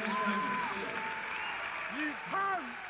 You can't!